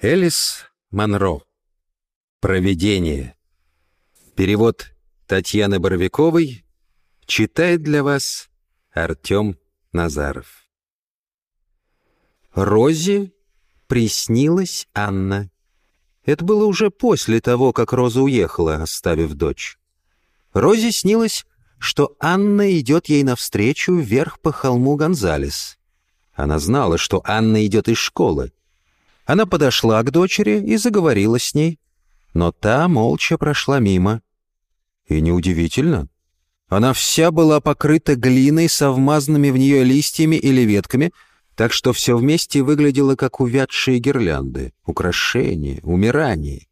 Элис Монро. Проведение. Перевод Татьяны Боровиковой. Читает для вас Артем Назаров. Розе приснилась Анна. Это было уже после того, как Роза уехала, оставив дочь. Розе снилось, что Анна идет ей навстречу вверх по холму Гонзалес. Она знала, что Анна идет из школы. Она подошла к дочери и заговорила с ней, но та молча прошла мимо. И неудивительно. Она вся была покрыта глиной со вмазанными в нее листьями или ветками, так что все вместе выглядело как увядшие гирлянды, украшения, умирание.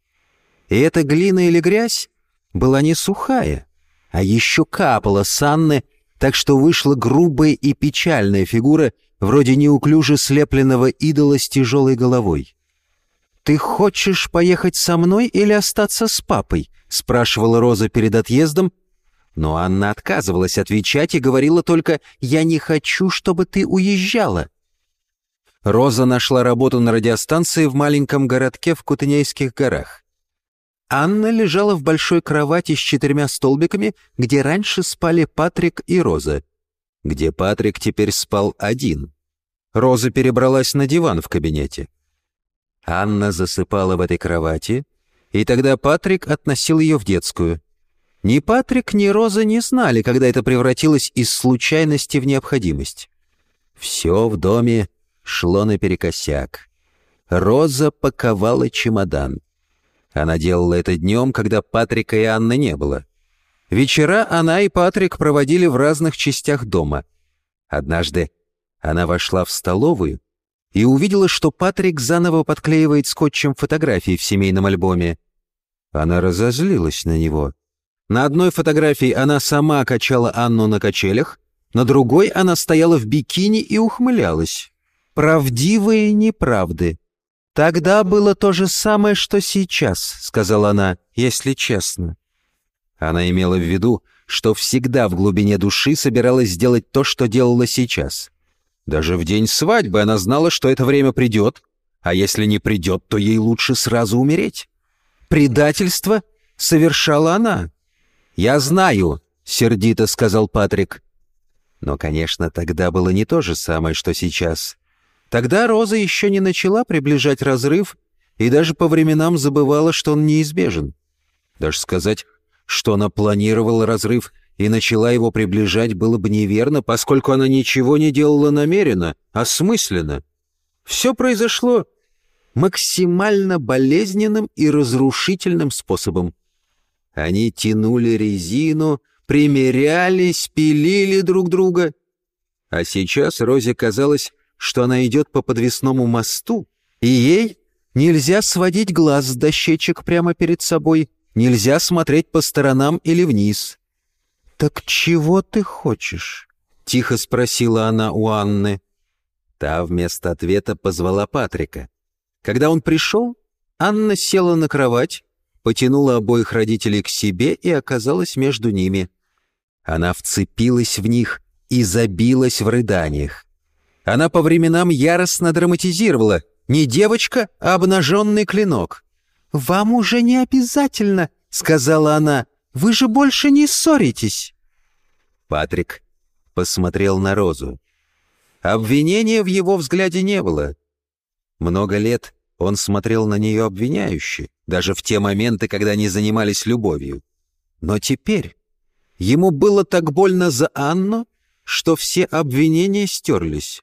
И эта глина или грязь была не сухая, а еще капала с Анны, так что вышла грубая и печальная фигура — вроде неуклюже слепленного идола с тяжелой головой. «Ты хочешь поехать со мной или остаться с папой?» — спрашивала Роза перед отъездом, но Анна отказывалась отвечать и говорила только «Я не хочу, чтобы ты уезжала». Роза нашла работу на радиостанции в маленьком городке в Кутынейских горах. Анна лежала в большой кровати с четырьмя столбиками, где раньше спали Патрик и Роза — где Патрик теперь спал один. Роза перебралась на диван в кабинете. Анна засыпала в этой кровати, и тогда Патрик относил ее в детскую. Ни Патрик, ни Роза не знали, когда это превратилось из случайности в необходимость. Все в доме шло наперекосяк. Роза паковала чемодан. Она делала это днем, когда Патрика и Анны не было. Вечера она и Патрик проводили в разных частях дома. Однажды она вошла в столовую и увидела, что Патрик заново подклеивает скотчем фотографии в семейном альбоме. Она разозлилась на него. На одной фотографии она сама качала Анну на качелях, на другой она стояла в бикини и ухмылялась. «Правдивые неправды», «Тогда было то же самое, что сейчас», — сказала она, — «если честно». Она имела в виду, что всегда в глубине души собиралась сделать то, что делала сейчас. Даже в день свадьбы она знала, что это время придет, а если не придет, то ей лучше сразу умереть. Предательство совершала она. «Я знаю», — сердито сказал Патрик. Но, конечно, тогда было не то же самое, что сейчас. Тогда Роза еще не начала приближать разрыв и даже по временам забывала, что он неизбежен. Даже сказать что она планировала разрыв и начала его приближать, было бы неверно, поскольку она ничего не делала намеренно, а смысленно. Все произошло максимально болезненным и разрушительным способом. Они тянули резину, примерялись, пилили друг друга. А сейчас Розе казалось, что она идет по подвесному мосту, и ей нельзя сводить глаз с дощечек прямо перед собой — Нельзя смотреть по сторонам или вниз. «Так чего ты хочешь?» — тихо спросила она у Анны. Та вместо ответа позвала Патрика. Когда он пришел, Анна села на кровать, потянула обоих родителей к себе и оказалась между ними. Она вцепилась в них и забилась в рыданиях. Она по временам яростно драматизировала не девочка, а обнаженный клинок. «Вам уже не обязательно», — сказала она. «Вы же больше не ссоритесь». Патрик посмотрел на Розу. Обвинения в его взгляде не было. Много лет он смотрел на нее обвиняюще, даже в те моменты, когда они занимались любовью. Но теперь ему было так больно за Анну, что все обвинения стерлись.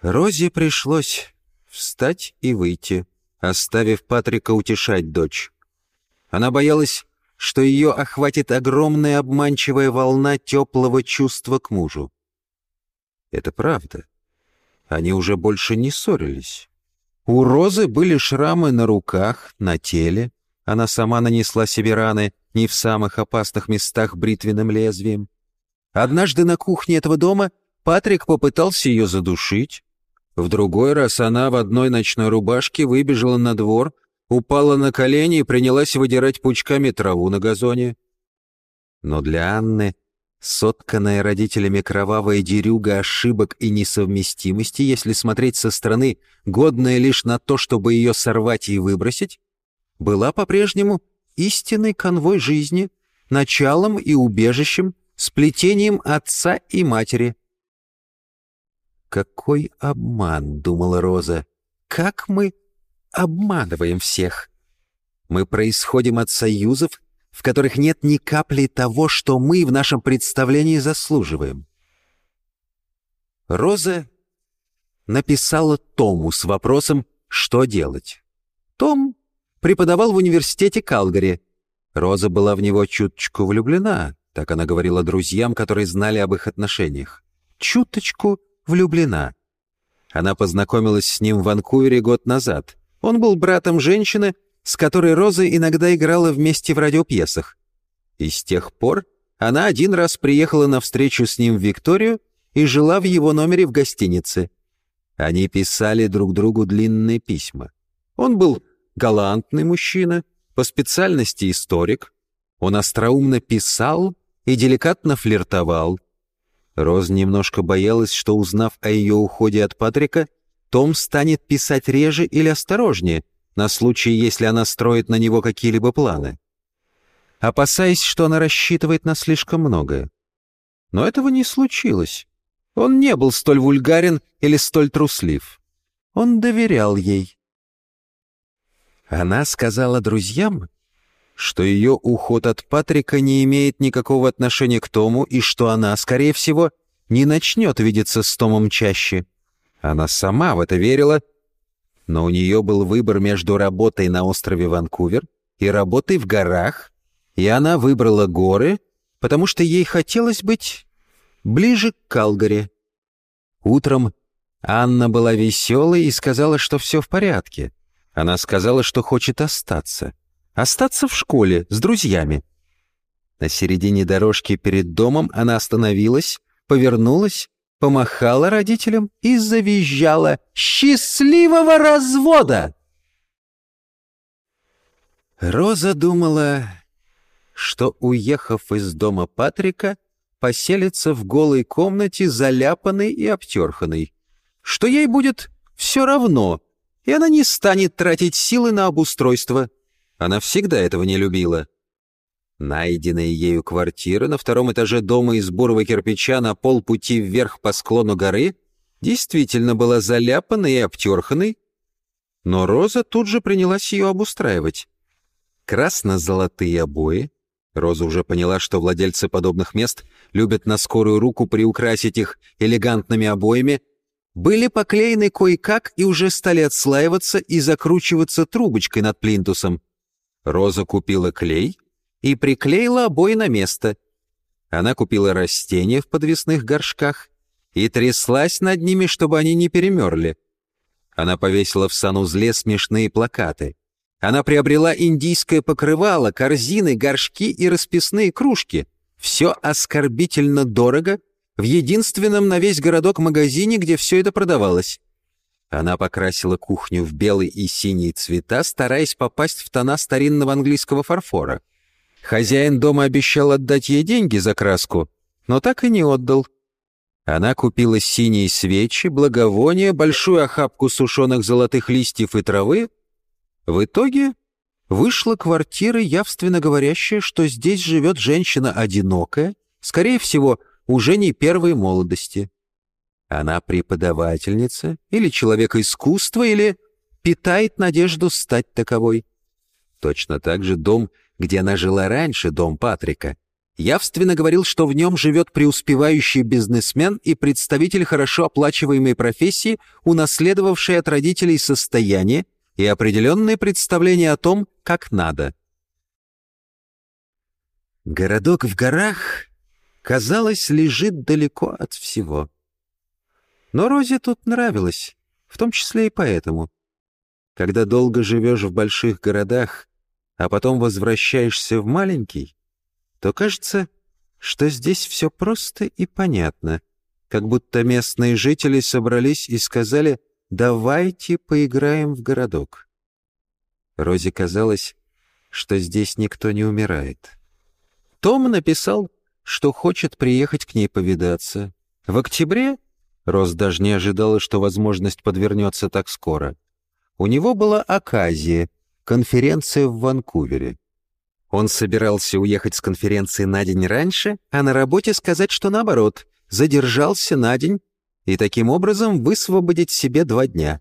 Розе пришлось встать и выйти оставив Патрика утешать дочь. Она боялась, что ее охватит огромная обманчивая волна теплого чувства к мужу. Это правда. Они уже больше не ссорились. У Розы были шрамы на руках, на теле. Она сама нанесла себе раны не в самых опасных местах бритвенным лезвием. Однажды на кухне этого дома Патрик попытался ее задушить, в другой раз она в одной ночной рубашке выбежала на двор, упала на колени и принялась выдирать пучками траву на газоне. Но для Анны Сотканная родителями кровавая дерюга ошибок и несовместимости, если смотреть со стороны, годная лишь на то, чтобы ее сорвать и выбросить, была по-прежнему истинный конвой жизни, началом и убежищем, сплетением отца и матери. «Какой обман!» — думала Роза. «Как мы обманываем всех!» Мы происходим от союзов, в которых нет ни капли того, что мы в нашем представлении заслуживаем. Роза написала Тому с вопросом «Что делать?». Том преподавал в университете Калгари. Роза была в него чуточку влюблена, так она говорила друзьям, которые знали об их отношениях. Чуточку влюблена. Она познакомилась с ним в Ванкувере год назад. Он был братом женщины, с которой Роза иногда играла вместе в радиопьесах. И с тех пор она один раз приехала на встречу с ним в Викторию и жила в его номере в гостинице. Они писали друг другу длинные письма. Он был галантный мужчина, по специальности историк. Он остроумно писал и деликатно флиртовал. Роз немножко боялась, что, узнав о ее уходе от Патрика, Том станет писать реже или осторожнее, на случай, если она строит на него какие-либо планы. Опасаясь, что она рассчитывает на слишком многое. Но этого не случилось. Он не был столь вульгарен или столь труслив. Он доверял ей. Она сказала друзьям, что ее уход от Патрика не имеет никакого отношения к Тому и что она, скорее всего, не начнет видеться с Томом чаще. Она сама в это верила, но у нее был выбор между работой на острове Ванкувер и работой в горах, и она выбрала горы, потому что ей хотелось быть ближе к Калгари. Утром Анна была веселой и сказала, что все в порядке. Она сказала, что хочет остаться. Остаться в школе с друзьями. На середине дорожки перед домом она остановилась, повернулась, помахала родителям и завизжала «Счастливого развода!». Роза думала, что, уехав из дома Патрика, поселится в голой комнате, заляпанной и обтерханной, что ей будет все равно, и она не станет тратить силы на обустройство. Она всегда этого не любила. Найденная ею квартира на втором этаже дома из бурого кирпича на полпути вверх по склону горы действительно была заляпанной и обтерханной, но Роза тут же принялась ее обустраивать. Красно-золотые обои. Роза уже поняла, что владельцы подобных мест любят на скорую руку приукрасить их элегантными обоями, были поклеены кое-как и уже стали отслаиваться и закручиваться трубочкой над плинтусом. Роза купила клей и приклеила обои на место. Она купила растения в подвесных горшках и тряслась над ними, чтобы они не перемерли. Она повесила в санузле смешные плакаты. Она приобрела индийское покрывало, корзины, горшки и расписные кружки. Все оскорбительно дорого в единственном на весь городок магазине, где все это продавалось. Она покрасила кухню в белый и синий цвета, стараясь попасть в тона старинного английского фарфора. Хозяин дома обещал отдать ей деньги за краску, но так и не отдал. Она купила синие свечи, благовония, большую охапку сушеных золотых листьев и травы. В итоге вышла квартира, явственно говорящая, что здесь живет женщина одинокая, скорее всего, уже не первой молодости. Она преподавательница или человек искусства, или питает надежду стать таковой. Точно так же дом, где она жила раньше, дом Патрика, явственно говорил, что в нем живет преуспевающий бизнесмен и представитель хорошо оплачиваемой профессии, унаследовавший от родителей состояние и определенные представления о том, как надо. Городок в горах, казалось, лежит далеко от всего. Но Розе тут нравилось, в том числе и поэтому. Когда долго живешь в больших городах, а потом возвращаешься в маленький, то кажется, что здесь все просто и понятно, как будто местные жители собрались и сказали «давайте поиграем в городок». Розе казалось, что здесь никто не умирает. Том написал что хочет приехать к ней повидаться. В октябре Рос даже не ожидала, что возможность подвернется так скоро. У него была оказия, конференция в Ванкувере. Он собирался уехать с конференции на день раньше, а на работе сказать, что наоборот, задержался на день и таким образом высвободить себе два дня.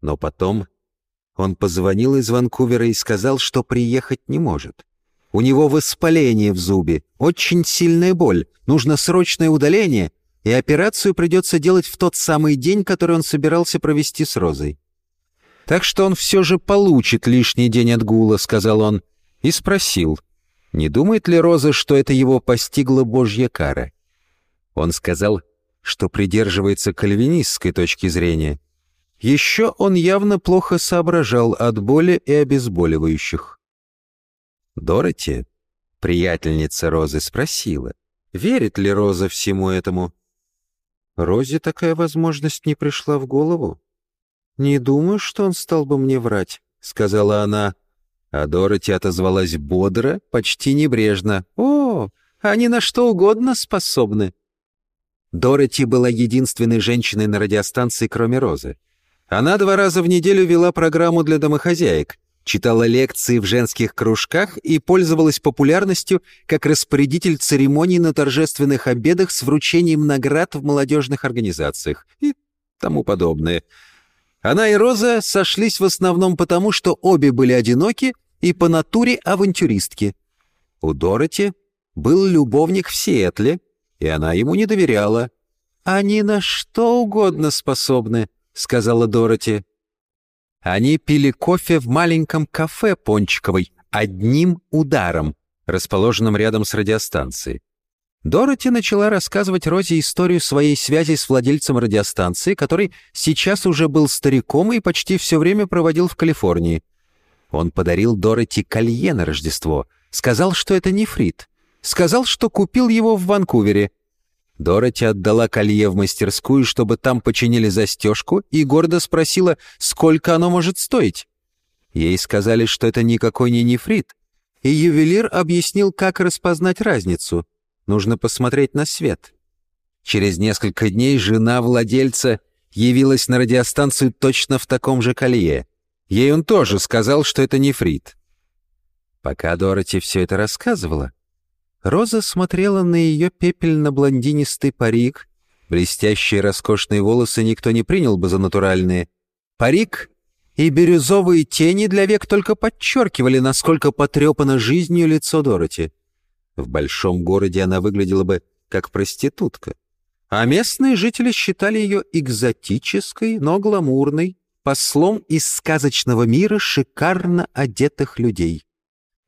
Но потом он позвонил из Ванкувера и сказал, что приехать не может. У него воспаление в зубе, очень сильная боль, нужно срочное удаление, и операцию придется делать в тот самый день, который он собирался провести с Розой. «Так что он все же получит лишний день отгула», — сказал он, и спросил, не думает ли Роза, что это его постигла Божья кара. Он сказал, что придерживается кальвинистской точки зрения. Еще он явно плохо соображал от боли и обезболивающих. Дороти, приятельница Розы, спросила, верит ли Роза всему этому. Розе такая возможность не пришла в голову. «Не думаю, что он стал бы мне врать», — сказала она. А Дороти отозвалась бодро, почти небрежно. «О, они на что угодно способны». Дороти была единственной женщиной на радиостанции, кроме Розы. Она два раза в неделю вела программу для домохозяек, читала лекции в женских кружках и пользовалась популярностью как распорядитель церемоний на торжественных обедах с вручением наград в молодежных организациях и тому подобное. Она и Роза сошлись в основном потому, что обе были одиноки и по натуре авантюристки. У Дороти был любовник в Сиэтле, и она ему не доверяла. «Они на что угодно способны», — сказала Дороти. Они пили кофе в маленьком кафе Пончиковой одним ударом, расположенном рядом с радиостанцией. Дороти начала рассказывать Розе историю своей связи с владельцем радиостанции, который сейчас уже был стариком и почти все время проводил в Калифорнии. Он подарил Дороти колье на Рождество, сказал, что это нефрит, сказал, что купил его в Ванкувере — Дороти отдала колье в мастерскую, чтобы там починили застежку, и гордо спросила, сколько оно может стоить. Ей сказали, что это никакой не нефрит, и ювелир объяснил, как распознать разницу. Нужно посмотреть на свет. Через несколько дней жена владельца явилась на радиостанцию точно в таком же колье. Ей он тоже сказал, что это нефрит. Пока Дороти все это рассказывала, Роза смотрела на ее пепельно-блондинистый парик. Блестящие роскошные волосы никто не принял бы за натуральные. Парик и бирюзовые тени для век только подчеркивали, насколько потрепано жизнью лицо Дороти. В большом городе она выглядела бы как проститутка. А местные жители считали ее экзотической, но гламурной, послом из сказочного мира шикарно одетых людей.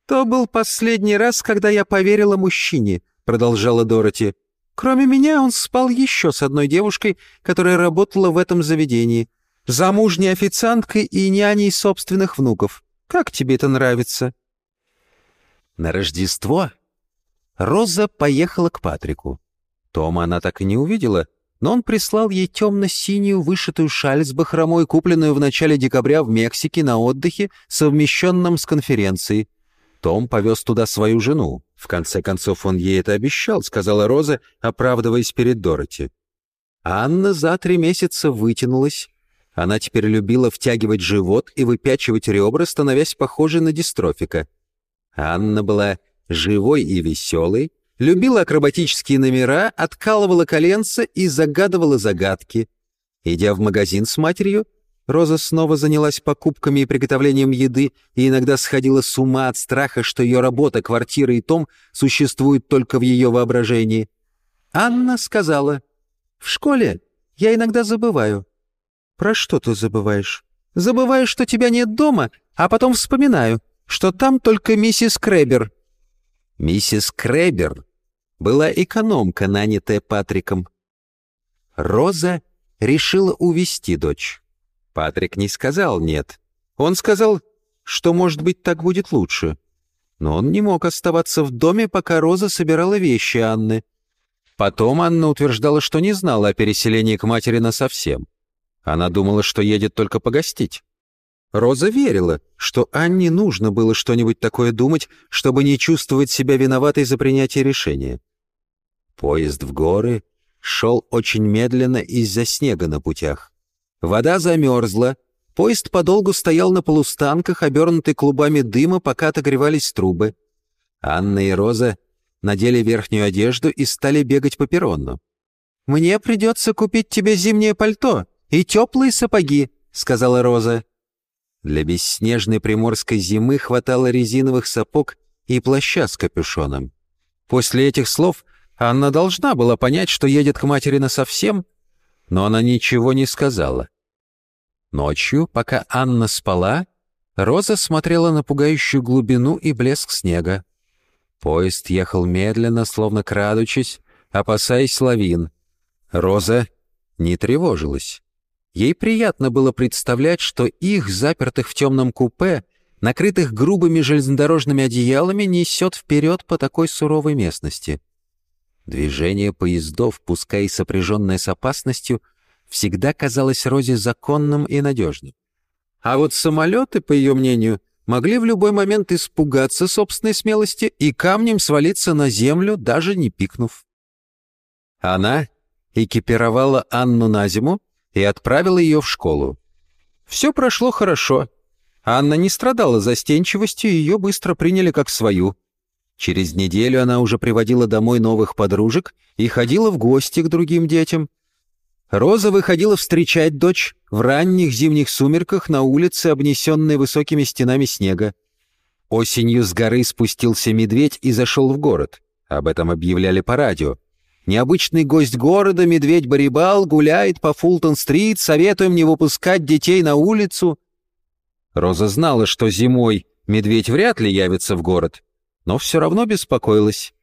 «То был последний раз, когда я поверила мужчине», — продолжала Дороти. «Кроме меня он спал еще с одной девушкой, которая работала в этом заведении. Замужней официанткой и няней собственных внуков. Как тебе это нравится?» На Рождество Роза поехала к Патрику. Тома она так и не увидела, но он прислал ей темно-синюю вышитую шаль с бахромой, купленную в начале декабря в Мексике на отдыхе, совмещенном с конференцией. Том повез туда свою жену. В конце концов, он ей это обещал, сказала Роза, оправдываясь перед Дороти. Анна за три месяца вытянулась. Она теперь любила втягивать живот и выпячивать ребра, становясь похожей на дистрофика. Анна была живой и веселой, любила акробатические номера, откалывала коленца и загадывала загадки. Идя в магазин с матерью, Роза снова занялась покупками и приготовлением еды и иногда сходила с ума от страха, что ее работа, квартира и том существуют только в ее воображении. Анна сказала, «В школе я иногда забываю». «Про что ты забываешь?» «Забываю, что тебя нет дома, а потом вспоминаю, что там только миссис Крэбер». Миссис Крэбер была экономка, нанятая Патриком. Роза решила увести дочь. Патрик не сказал «нет». Он сказал, что, может быть, так будет лучше. Но он не мог оставаться в доме, пока Роза собирала вещи Анны. Потом Анна утверждала, что не знала о переселении к матери насовсем. Она думала, что едет только погостить. Роза верила, что Анне нужно было что-нибудь такое думать, чтобы не чувствовать себя виноватой за принятие решения. Поезд в горы шел очень медленно из-за снега на путях. Вода замерзла, поезд подолгу стоял на полустанках, обернутый клубами дыма, пока отогревались трубы. Анна и Роза надели верхнюю одежду и стали бегать по перрону. «Мне придется купить тебе зимнее пальто и теплые сапоги», — сказала Роза. Для бесснежной приморской зимы хватало резиновых сапог и плаща с капюшоном. После этих слов Анна должна была понять, что едет к матери насовсем, но она ничего не сказала. Ночью, пока Анна спала, Роза смотрела на пугающую глубину и блеск снега. Поезд ехал медленно, словно крадучись, опасаясь лавин. Роза не тревожилась. Ей приятно было представлять, что их, запертых в темном купе, накрытых грубыми железнодорожными одеялами, несет вперед по такой суровой местности — Движение поездов, пускай и сопряженное с опасностью, всегда казалось Розе законным и надежным. А вот самолеты, по ее мнению, могли в любой момент испугаться собственной смелости и камнем свалиться на землю, даже не пикнув. Она экипировала Анну на зиму и отправила ее в школу. Все прошло хорошо. Анна не страдала застенчивостью, ее быстро приняли как свою. Через неделю она уже приводила домой новых подружек и ходила в гости к другим детям. Роза выходила встречать дочь в ранних зимних сумерках на улице, обнесенной высокими стенами снега. Осенью с горы спустился медведь и зашел в город. Об этом объявляли по радио. Необычный гость города, медведь Барибал, гуляет по Фултон-стрит, советуем не выпускать детей на улицу. Роза знала, что зимой медведь вряд ли явится в город, но все равно беспокоилась.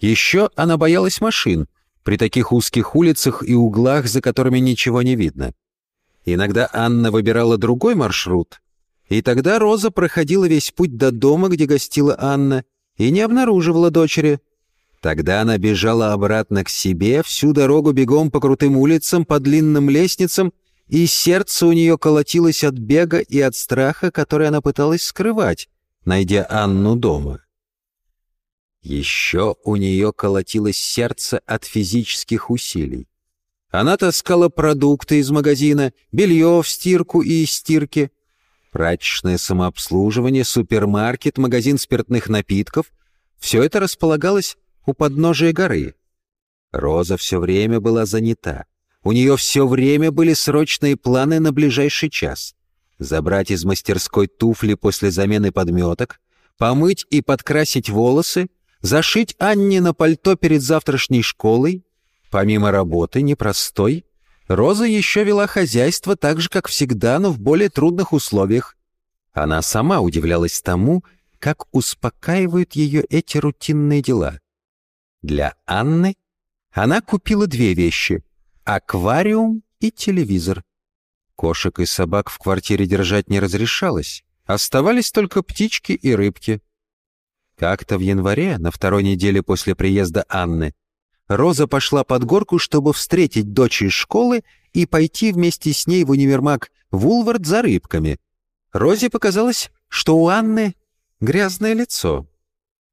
Еще она боялась машин при таких узких улицах и углах, за которыми ничего не видно. Иногда Анна выбирала другой маршрут, и тогда Роза проходила весь путь до дома, где гостила Анна, и не обнаруживала дочери. Тогда она бежала обратно к себе, всю дорогу бегом по крутым улицам, по длинным лестницам, и сердце у нее колотилось от бега и от страха, который она пыталась скрывать, найдя Анну дома. Еще у нее колотилось сердце от физических усилий. Она таскала продукты из магазина, белье в стирку и из стирки, прачечное самообслуживание, супермаркет, магазин спиртных напитков — все это располагалось у подножия горы. Роза все время была занята. У нее все время были срочные планы на ближайший час. Забрать из мастерской туфли после замены подметок, помыть и подкрасить волосы зашить Анне на пальто перед завтрашней школой. Помимо работы, непростой, Роза еще вела хозяйство так же, как всегда, но в более трудных условиях. Она сама удивлялась тому, как успокаивают ее эти рутинные дела. Для Анны она купила две вещи — аквариум и телевизор. Кошек и собак в квартире держать не разрешалось, оставались только птички и рыбки. Как-то в январе, на второй неделе после приезда Анны, Роза пошла под горку, чтобы встретить дочь из школы и пойти вместе с ней в универмаг Вулвард за рыбками. Розе показалось, что у Анны грязное лицо.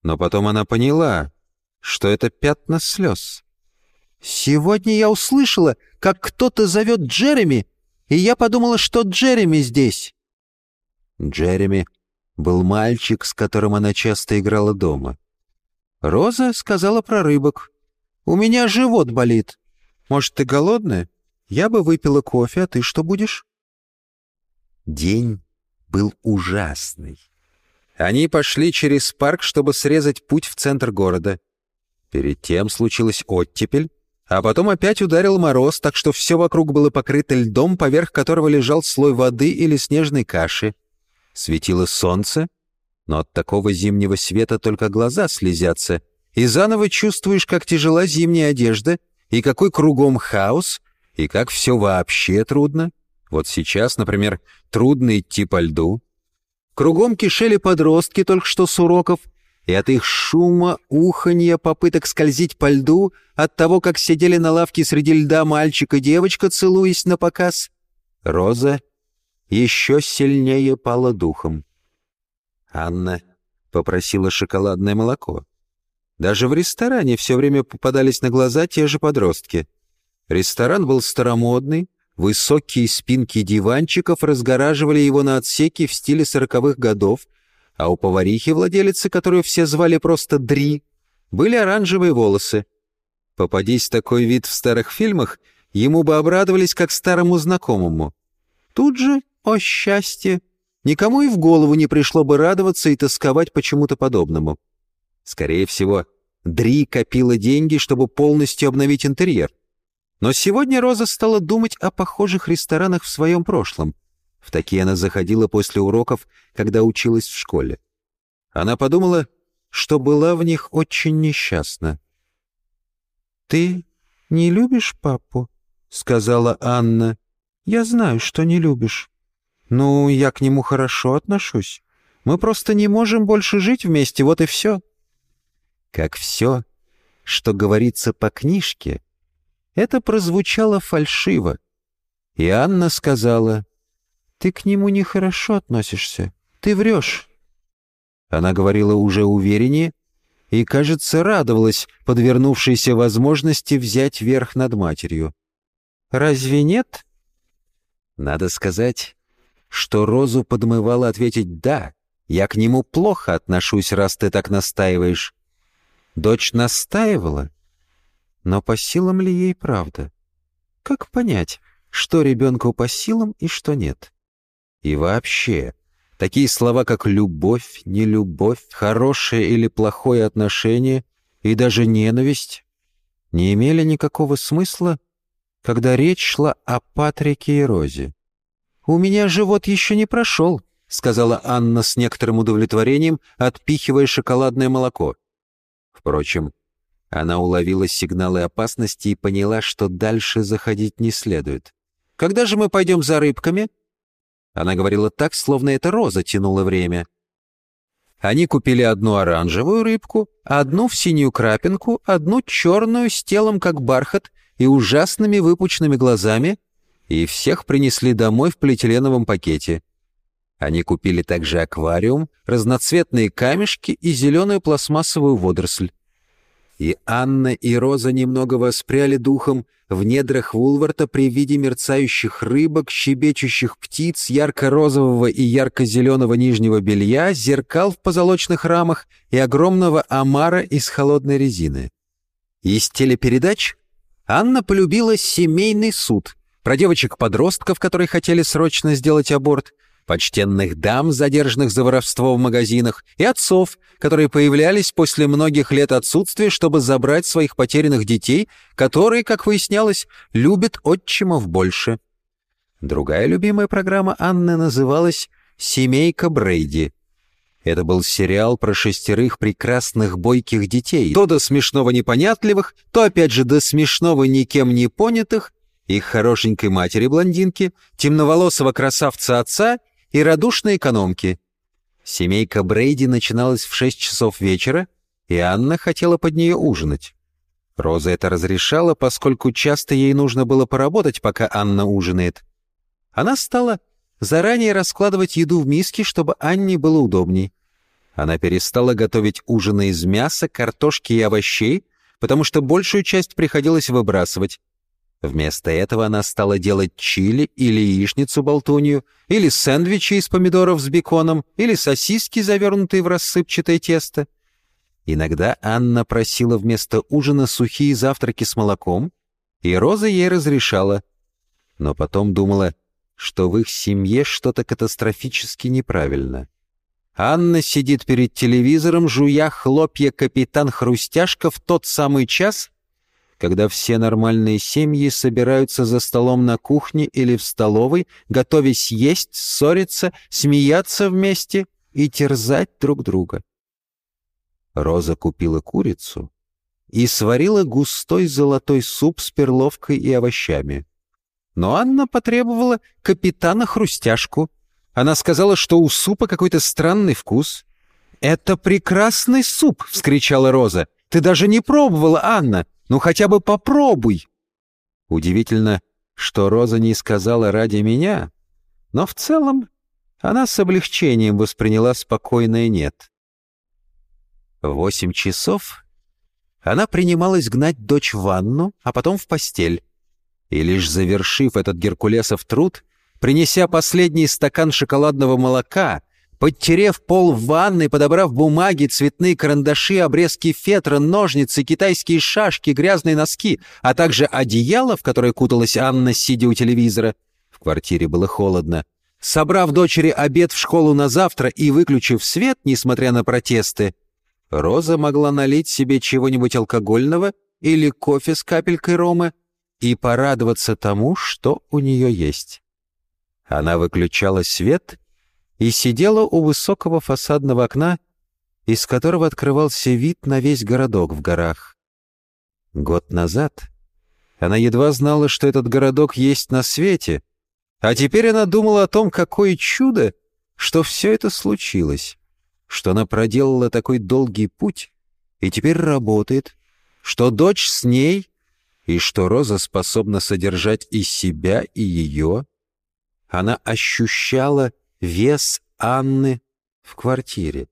Но потом она поняла, что это пятна слез. «Сегодня я услышала, как кто-то зовет Джереми, и я подумала, что Джереми здесь». Джереми был мальчик, с которым она часто играла дома. Роза сказала про рыбок. «У меня живот болит. Может, ты голодная? Я бы выпила кофе, а ты что будешь?» День был ужасный. Они пошли через парк, чтобы срезать путь в центр города. Перед тем случилась оттепель, а потом опять ударил мороз, так что все вокруг было покрыто льдом, поверх которого лежал слой воды или снежной каши. Светило солнце, но от такого зимнего света только глаза слезятся, и заново чувствуешь, как тяжела зимняя одежда, и какой кругом хаос, и как все вообще трудно. Вот сейчас, например, трудно идти по льду. Кругом кишели подростки только что с уроков, и от их шума, уханья, попыток скользить по льду, от того, как сидели на лавке среди льда мальчик и девочка, целуясь на показ, Роза еще сильнее пала духом. Анна попросила шоколадное молоко. Даже в ресторане все время попадались на глаза те же подростки. Ресторан был старомодный, высокие спинки диванчиков разгораживали его на отсеке в стиле сороковых годов, а у поварихи владелицы, которую все звали просто Дри, были оранжевые волосы. Попадись такой вид в старых фильмах, ему бы обрадовались как старому знакомому. Тут же, о счастье, никому и в голову не пришло бы радоваться и тосковать почему-то подобному. Скорее всего, Дри копила деньги, чтобы полностью обновить интерьер. Но сегодня Роза стала думать о похожих ресторанах в своем прошлом. В такие она заходила после уроков, когда училась в школе. Она подумала, что была в них очень несчастна. «Ты не любишь папу?» — сказала Анна. «Я знаю, что не любишь. Ну, я к нему хорошо отношусь. Мы просто не можем больше жить вместе, вот и все» как все, что говорится по книжке, это прозвучало фальшиво. И Анна сказала, «Ты к нему нехорошо относишься, ты врешь». Она говорила уже увереннее и, кажется, радовалась подвернувшейся возможности взять верх над матерью. «Разве нет?» Надо сказать, что Розу подмывало ответить «да». Я к нему плохо отношусь, раз ты так настаиваешь. Дочь настаивала. Но по силам ли ей правда? Как понять, что ребенку по силам и что нет? И вообще, такие слова, как «любовь», «нелюбовь», «хорошее» или «плохое отношение» и даже «ненависть» не имели никакого смысла, когда речь шла о Патрике и Розе. «У меня живот еще не прошел», — сказала Анна с некоторым удовлетворением, отпихивая шоколадное молоко. Впрочем, она уловила сигналы опасности и поняла, что дальше заходить не следует. «Когда же мы пойдем за рыбками?» Она говорила так, словно это роза тянула время. Они купили одну оранжевую рыбку, одну в синюю крапинку, одну черную с телом как бархат и ужасными выпученными глазами, и всех принесли домой в полиэтиленовом пакете. Они купили также аквариум, разноцветные камешки и зеленую пластмассовую водоросль. И Анна и Роза немного воспряли духом в недрах Вулварта при виде мерцающих рыбок, щебечущих птиц, ярко-розового и ярко-зеленого нижнего белья, зеркал в позолоченных рамах и огромного омара из холодной резины. Из телепередач Анна полюбила «Семейный суд» про девочек-подростков, которые хотели срочно сделать аборт — почтенных дам, задержанных за воровство в магазинах, и отцов, которые появлялись после многих лет отсутствия, чтобы забрать своих потерянных детей, которые, как выяснялось, любят отчимов больше. Другая любимая программа Анны называлась «Семейка Брейди». Это был сериал про шестерых прекрасных бойких детей, то до смешного непонятливых, то опять же до смешного никем не понятых, их хорошенькой матери-блондинки, темноволосого красавца отца и радушной экономки. Семейка Брейди начиналась в шесть часов вечера, и Анна хотела под нее ужинать. Роза это разрешала, поскольку часто ей нужно было поработать, пока Анна ужинает. Она стала заранее раскладывать еду в миски, чтобы Анне было удобней. Она перестала готовить ужины из мяса, картошки и овощей, потому что большую часть приходилось выбрасывать. Вместо этого она стала делать чили или яичницу-болтунью, или сэндвичи из помидоров с беконом, или сосиски, завернутые в рассыпчатое тесто. Иногда Анна просила вместо ужина сухие завтраки с молоком, и Роза ей разрешала. Но потом думала, что в их семье что-то катастрофически неправильно. Анна сидит перед телевизором, жуя хлопья капитан Хрустяшка в тот самый час, когда все нормальные семьи собираются за столом на кухне или в столовой, готовясь есть, ссориться, смеяться вместе и терзать друг друга. Роза купила курицу и сварила густой золотой суп с перловкой и овощами. Но Анна потребовала капитана Хрустяшку. Она сказала, что у супа какой-то странный вкус. «Это прекрасный суп!» — вскричала Роза. «Ты даже не пробовала, Анна! Ну хотя бы попробуй!» Удивительно, что Роза не сказала ради меня, но в целом она с облегчением восприняла спокойное «нет». Восемь часов она принималась гнать дочь в ванну, а потом в постель. И лишь завершив этот геркулесов труд, принеся последний стакан шоколадного молока, подтерев пол в ванной, подобрав бумаги, цветные карандаши, обрезки фетра, ножницы, китайские шашки, грязные носки, а также одеяло, в которое куталась Анна, сидя у телевизора. В квартире было холодно. Собрав дочери обед в школу на завтра и выключив свет, несмотря на протесты, Роза могла налить себе чего-нибудь алкогольного или кофе с капелькой ромы и порадоваться тому, что у нее есть. Она выключала свет и сидела у высокого фасадного окна, из которого открывался вид на весь городок в горах. Год назад она едва знала, что этот городок есть на свете, а теперь она думала о том, какое чудо, что все это случилось, что она проделала такой долгий путь и теперь работает, что дочь с ней и что Роза способна содержать и себя, и ее. Она ощущала вес Анны в квартире.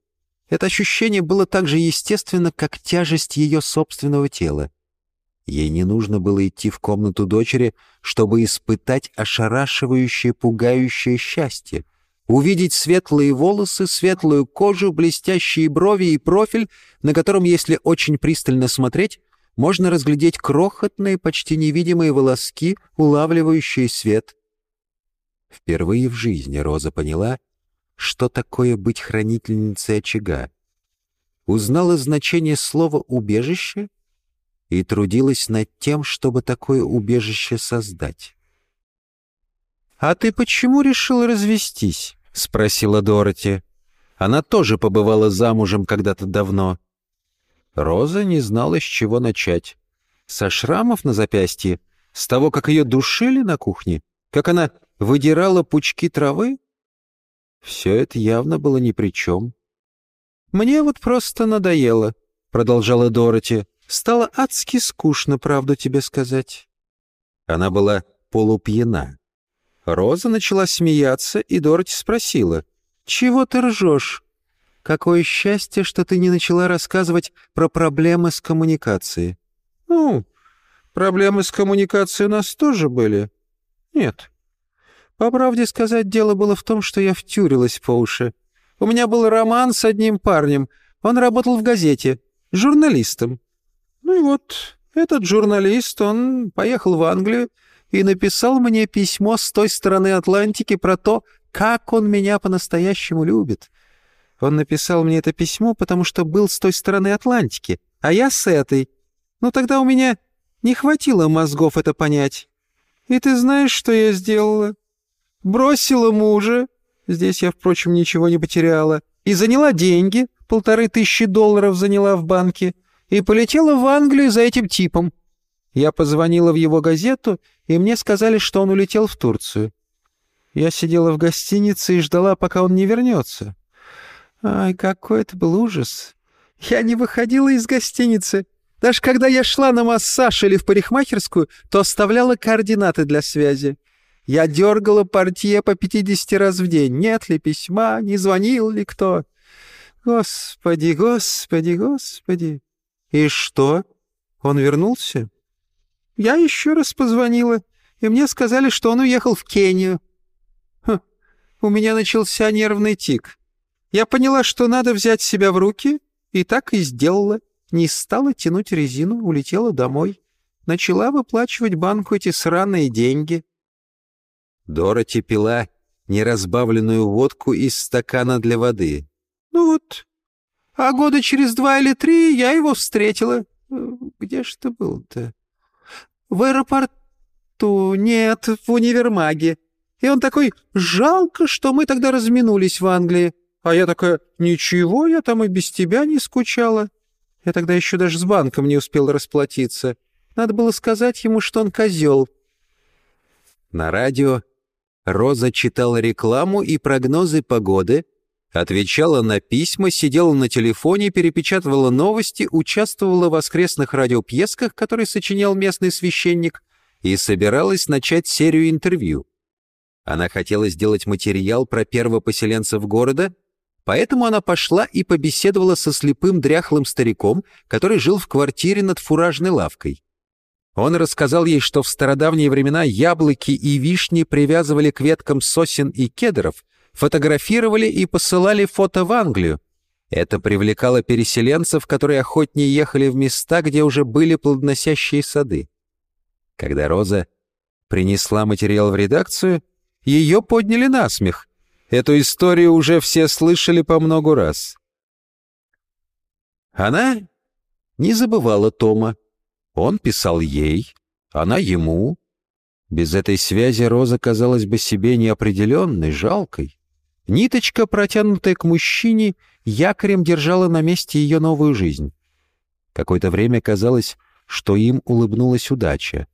Это ощущение было так же естественно, как тяжесть ее собственного тела. Ей не нужно было идти в комнату дочери, чтобы испытать ошарашивающее, пугающее счастье, увидеть светлые волосы, светлую кожу, блестящие брови и профиль, на котором, если очень пристально смотреть, можно разглядеть крохотные, почти невидимые волоски, улавливающие свет. Впервые в жизни Роза поняла, что такое быть хранительницей очага. Узнала значение слова «убежище» и трудилась над тем, чтобы такое убежище создать. «А ты почему решил развестись?» — спросила Дороти. Она тоже побывала замужем когда-то давно. Роза не знала, с чего начать. Со шрамов на запястье? С того, как ее душили на кухне? Как она выдирала пучки травы? Все это явно было ни при чем. «Мне вот просто надоело», — продолжала Дороти. «Стало адски скучно, правду тебе сказать». Она была полупьяна. Роза начала смеяться, и Дороти спросила. «Чего ты ржешь? Какое счастье, что ты не начала рассказывать про проблемы с коммуникацией». «Ну, проблемы с коммуникацией у нас тоже были». «Нет, по правде сказать, дело было в том, что я втюрилась по уши. У меня был роман с одним парнем. Он работал в газете, журналистом. Ну и вот этот журналист, он поехал в Англию и написал мне письмо с той стороны Атлантики про то, как он меня по-настоящему любит. Он написал мне это письмо, потому что был с той стороны Атлантики, а я с этой. Ну тогда у меня не хватило мозгов это понять. И ты знаешь, что я сделала? Бросила мужа, здесь я, впрочем, ничего не потеряла, и заняла деньги, полторы тысячи долларов заняла в банке, и полетела в Англию за этим типом. Я позвонила в его газету, и мне сказали, что он улетел в Турцию. Я сидела в гостинице и ждала, пока он не вернется. Ай, какой это был ужас. Я не выходила из гостиницы. Даже когда я шла на массаж или в парикмахерскую, то оставляла координаты для связи. Я дергала портье по пятидесяти раз в день. Нет ли письма, не звонил ли кто? Господи, господи, господи. И что? Он вернулся? Я еще раз позвонила, и мне сказали, что он уехал в Кению. Хм, у меня начался нервный тик. Я поняла, что надо взять себя в руки, и так и сделала. Не стала тянуть резину, улетела домой. Начала выплачивать банку эти сраные деньги. Дороти пила неразбавленную водку из стакана для воды. «Ну вот, а года через два или три я его встретила. Где ж ты был-то?» «В аэропорту. Нет, в универмаге. И он такой, жалко, что мы тогда разминулись в Англии. А я такая, ничего, я там и без тебя не скучала. Я тогда еще даже с банком не успел расплатиться. Надо было сказать ему, что он козел». На радио Роза читала рекламу и прогнозы погоды, отвечала на письма, сидела на телефоне, перепечатывала новости, участвовала в воскресных радиопьесках, которые сочинял местный священник, и собиралась начать серию интервью. Она хотела сделать материал про первопоселенцев города, Поэтому она пошла и побеседовала со слепым дряхлым стариком, который жил в квартире над фуражной лавкой. Он рассказал ей, что в стародавние времена яблоки и вишни привязывали к веткам сосен и кедров, фотографировали и посылали фото в Англию. Это привлекало переселенцев, которые охотнее ехали в места, где уже были плодоносящие сады. Когда Роза принесла материал в редакцию, ее подняли на смех. Эту историю уже все слышали по многу раз. Она не забывала Тома. Он писал ей, она ему. Без этой связи Роза казалась бы себе неопределенной, жалкой. Ниточка, протянутая к мужчине, якорем держала на месте ее новую жизнь. Какое-то время казалось, что им улыбнулась удача.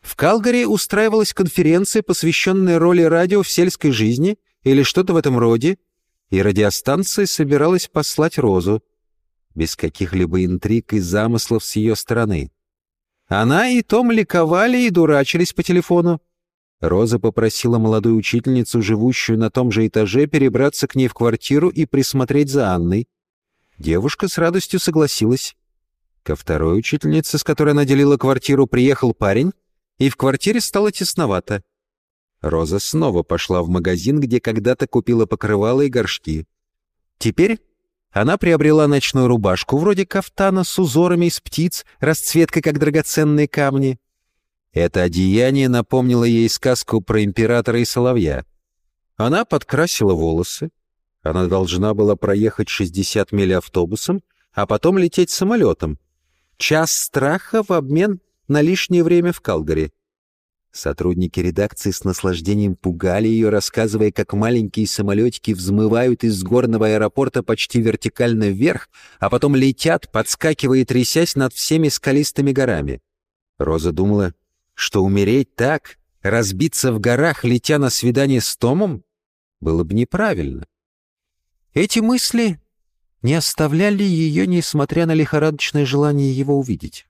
В Калгари устраивалась конференция, посвященная роли радио в сельской жизни или что-то в этом роде, и радиостанция собиралась послать Розу, без каких-либо интриг и замыслов с ее стороны. Она и Том ликовали и дурачились по телефону. Роза попросила молодую учительницу, живущую на том же этаже, перебраться к ней в квартиру и присмотреть за Анной. Девушка с радостью согласилась. Ко второй учительнице, с которой она делила квартиру, приехал парень, и в квартире стало тесновато. Роза снова пошла в магазин, где когда-то купила покрывало и горшки. Теперь она приобрела ночную рубашку вроде кафтана с узорами из птиц, расцветкой как драгоценные камни. Это одеяние напомнило ей сказку про императора и соловья. Она подкрасила волосы. Она должна была проехать 60 миль автобусом, а потом лететь самолетом. Час страха в обмен на лишнее время в Калгари. Сотрудники редакции с наслаждением пугали ее, рассказывая, как маленькие самолетики взмывают из горного аэропорта почти вертикально вверх, а потом летят, подскакивая и трясясь над всеми скалистыми горами. Роза думала, что умереть так, разбиться в горах, летя на свидание с Томом, было бы неправильно. Эти мысли не оставляли ее, несмотря на лихорадочное желание его увидеть.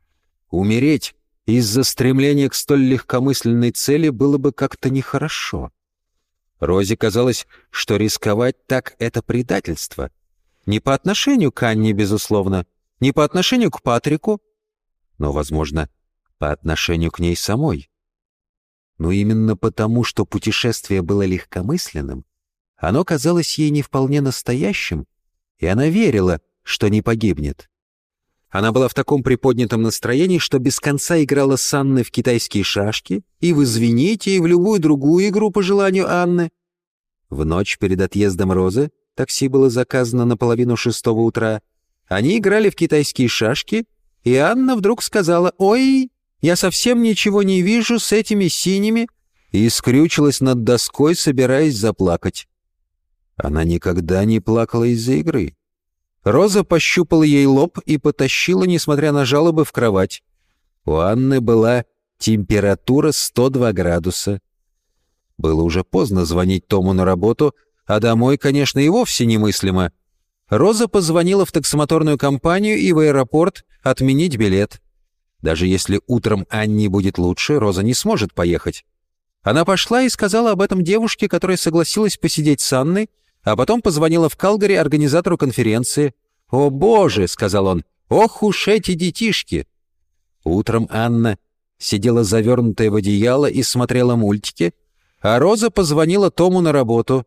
Умереть из-за стремления к столь легкомысленной цели было бы как-то нехорошо. Розе казалось, что рисковать так — это предательство. Не по отношению к Анне, безусловно, не по отношению к Патрику, но, возможно, по отношению к ней самой. Но именно потому, что путешествие было легкомысленным, оно казалось ей не вполне настоящим, и она верила, что не погибнет. Она была в таком приподнятом настроении, что без конца играла с Анной в китайские шашки и в «Извините» и в любую другую игру по желанию Анны. В ночь перед отъездом Розы такси было заказано на половину шестого утра. Они играли в китайские шашки, и Анна вдруг сказала «Ой, я совсем ничего не вижу с этими синими» и скрючилась над доской, собираясь заплакать. Она никогда не плакала из-за игры. Роза пощупала ей лоб и потащила, несмотря на жалобы, в кровать. У Анны была температура 102 градуса. Было уже поздно звонить Тому на работу, а домой, конечно, и вовсе немыслимо. Роза позвонила в таксомоторную компанию и в аэропорт отменить билет. Даже если утром Анне будет лучше, Роза не сможет поехать. Она пошла и сказала об этом девушке, которая согласилась посидеть с Анной, а потом позвонила в Калгари организатору конференции. «О, Боже!» — сказал он. «Ох уж эти детишки!» Утром Анна сидела завернутая в одеяло и смотрела мультики, а Роза позвонила Тому на работу.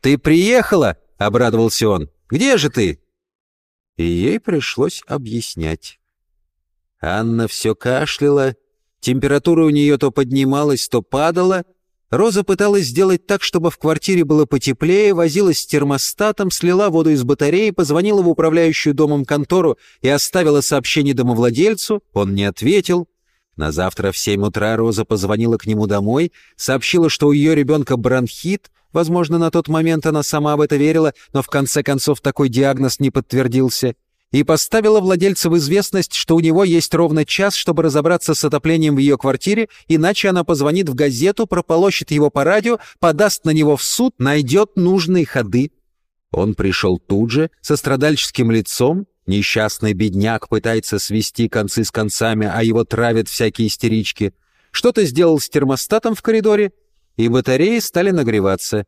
«Ты приехала?» — обрадовался он. «Где же ты?» И ей пришлось объяснять. Анна все кашляла, температура у нее то поднималась, то падала — Роза пыталась сделать так, чтобы в квартире было потеплее, возилась с термостатом, слила воду из батареи, позвонила в управляющую домом контору и оставила сообщение домовладельцу, он не ответил. На завтра в семь утра Роза позвонила к нему домой, сообщила, что у ее ребенка бронхит, возможно, на тот момент она сама в это верила, но в конце концов такой диагноз не подтвердился — и поставила владельца в известность, что у него есть ровно час, чтобы разобраться с отоплением в ее квартире, иначе она позвонит в газету, прополощет его по радио, подаст на него в суд, найдет нужные ходы. Он пришел тут же, со страдальческим лицом, несчастный бедняк пытается свести концы с концами, а его травят всякие истерички. Что-то сделал с термостатом в коридоре, и батареи стали нагреваться.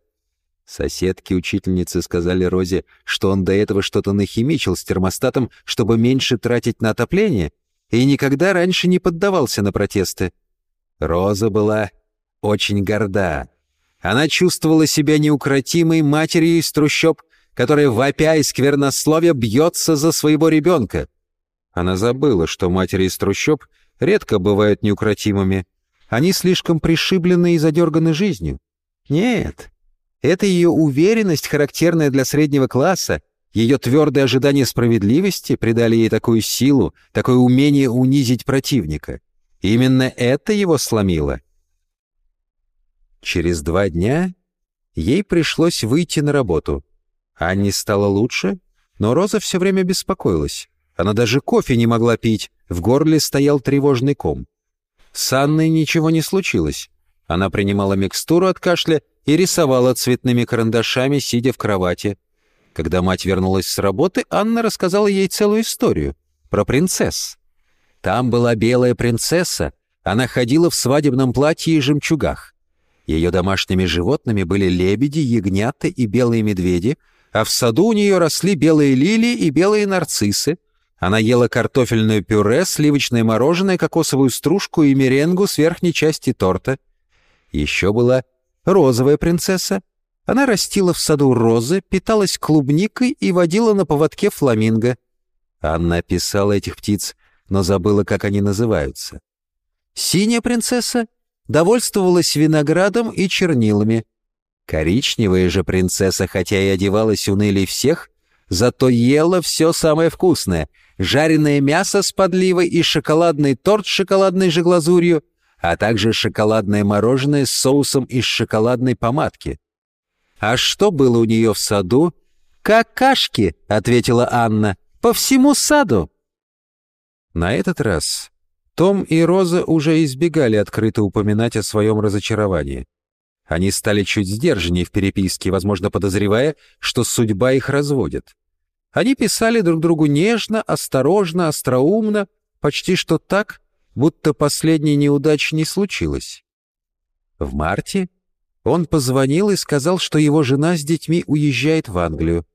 Соседки-учительницы сказали Розе, что он до этого что-то нахимичил с термостатом, чтобы меньше тратить на отопление, и никогда раньше не поддавался на протесты. Роза была очень горда. Она чувствовала себя неукротимой матерью из трущоб, которая, вопя и сквернословия, бьется за своего ребенка. Она забыла, что матери из трущоб редко бывают неукротимыми. Они слишком пришиблены и задерганы жизнью. Нет, это ее уверенность, характерная для среднего класса, ее твердое ожидание справедливости придали ей такую силу, такое умение унизить противника. Именно это его сломило. Через два дня ей пришлось выйти на работу. Анне стало лучше, но Роза все время беспокоилась. Она даже кофе не могла пить, в горле стоял тревожный ком. С Анной ничего не случилось. Она принимала микстуру от кашля и рисовала цветными карандашами, сидя в кровати. Когда мать вернулась с работы, Анна рассказала ей целую историю про принцесс. Там была белая принцесса, она ходила в свадебном платье и жемчугах. Ее домашними животными были лебеди, ягнята и белые медведи, а в саду у нее росли белые лилии и белые нарциссы. Она ела картофельное пюре, сливочное мороженое, кокосовую стружку и меренгу с верхней части торта. Еще была розовая принцесса. Она растила в саду розы, питалась клубникой и водила на поводке фламинго. Анна описала этих птиц, но забыла, как они называются. Синяя принцесса довольствовалась виноградом и чернилами. Коричневая же принцесса, хотя и одевалась унылей всех, зато ела все самое вкусное — жареное мясо с подливой и шоколадный торт с шоколадной же глазурью, а также шоколадное мороженое с соусом из шоколадной помадки. «А что было у нее в саду?» «Какашки», — ответила Анна, — «по всему саду». На этот раз Том и Роза уже избегали открыто упоминать о своем разочаровании. Они стали чуть сдержаннее в переписке, возможно, подозревая, что судьба их разводит. Они писали друг другу нежно, осторожно, остроумно, почти что так, будто последней неудачи не случилось. В марте он позвонил и сказал, что его жена с детьми уезжает в Англию.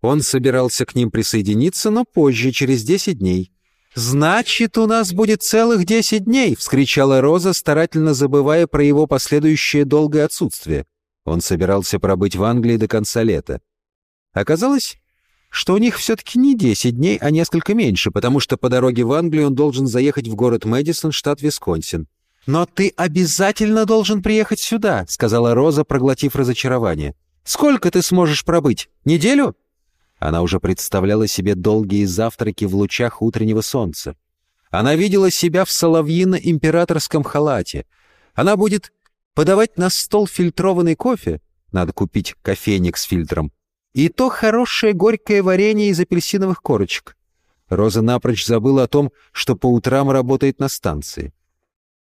Он собирался к ним присоединиться, но позже, через десять дней. «Значит, у нас будет целых десять дней!» — вскричала Роза, старательно забывая про его последующее долгое отсутствие. Он собирался пробыть в Англии до конца лета. Оказалось, что у них все-таки не 10 дней, а несколько меньше, потому что по дороге в Англию он должен заехать в город Мэдисон, штат Висконсин. «Но ты обязательно должен приехать сюда», — сказала Роза, проглотив разочарование. «Сколько ты сможешь пробыть? Неделю?» Она уже представляла себе долгие завтраки в лучах утреннего солнца. Она видела себя в соловьино-императорском халате. Она будет подавать на стол фильтрованный кофе, надо купить кофейник с фильтром, и то хорошее горькое варенье из апельсиновых корочек. Роза напрочь забыла о том, что по утрам работает на станции.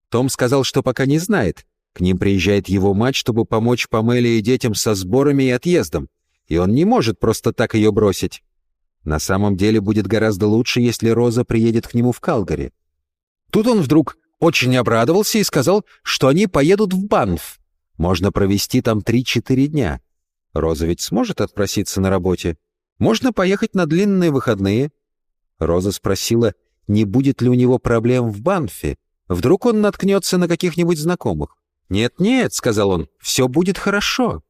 Том сказал, что пока не знает. К ним приезжает его мать, чтобы помочь Памеле и детям со сборами и отъездом, и он не может просто так ее бросить. На самом деле будет гораздо лучше, если Роза приедет к нему в Калгари. Тут он вдруг очень обрадовался и сказал, что они поедут в Банф. Можно провести там 3-4 дня. Роза ведь сможет отпроситься на работе? Можно поехать на длинные выходные?» Роза спросила, не будет ли у него проблем в Банфе. Вдруг он наткнется на каких-нибудь знакомых. «Нет-нет», — сказал он, — «все будет хорошо».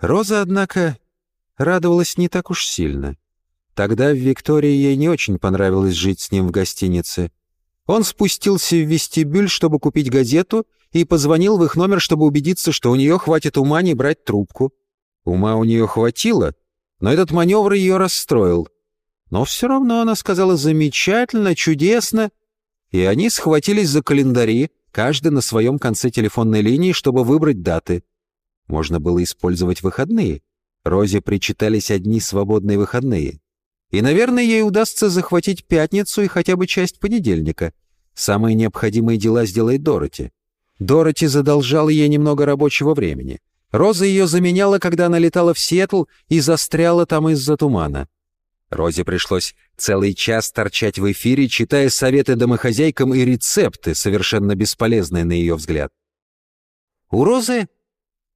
Роза, однако, радовалась не так уж сильно. Тогда в Виктории ей не очень понравилось жить с ним в гостинице. Он спустился в вестибюль, чтобы купить газету, и позвонил в их номер, чтобы убедиться, что у нее хватит ума не брать трубку. Ума у нее хватило, но этот маневр ее расстроил. Но все равно она сказала «замечательно», «чудесно», и они схватились за календари, каждый на своем конце телефонной линии, чтобы выбрать даты. Можно было использовать выходные. Розе причитались одни свободные выходные. И, наверное, ей удастся захватить пятницу и хотя бы часть понедельника. Самые необходимые дела сделает Дороти. Дороти задолжала ей немного рабочего времени. Роза ее заменяла, когда она летала в Сиэтл и застряла там из-за тумана. Розе пришлось целый час торчать в эфире, читая советы домохозяйкам и рецепты, совершенно бесполезные на ее взгляд. У Розы